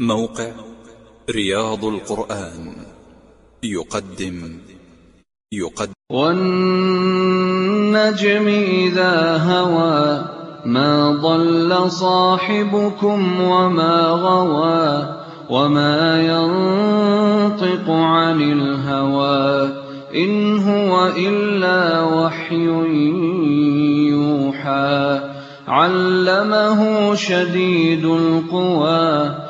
موقع رياض القرآن. يقدم. يقدم. والنجم إذا هوى ما ضل صاحبكم وما غوى وما ينطق عن الهوى. إن هو إلا وحي يوحى. علمه شديد القوى.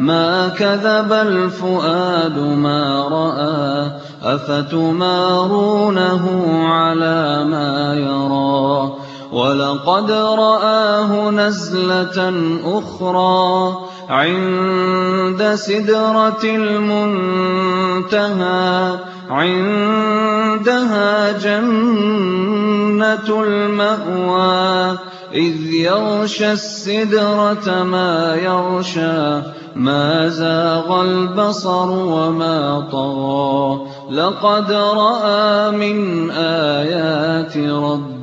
ما كذب الفؤاد ما رأى أفتمارونه على ما يرى. ولقد رآه نزلة أخرى عند سدرة المنتهى عندها جنة المأوى إذ يغشى السدرة ما يغشى ما زاغ البصر وما طغى. لقد رأى من آيات ربه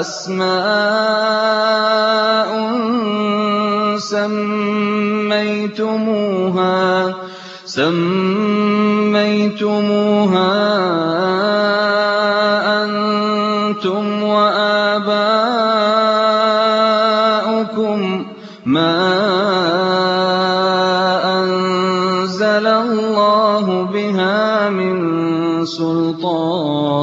أسماء سميتموها سميتموها أنتم وآباؤكم. ما أنزل الله بها من سلطان.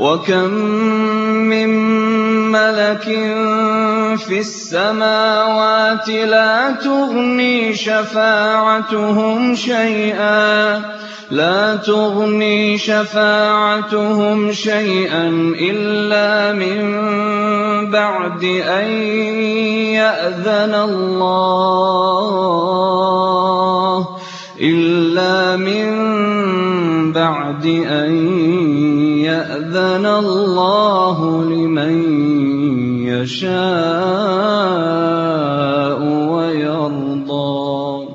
وكم من ملك في السماوات لا تغني شفاعتهم شيئا لا تغني شفاعتهم شيئا إلا من بعد أن يأذن الله إلا من بعد أن يأذن الله لمن يشاء ويرضى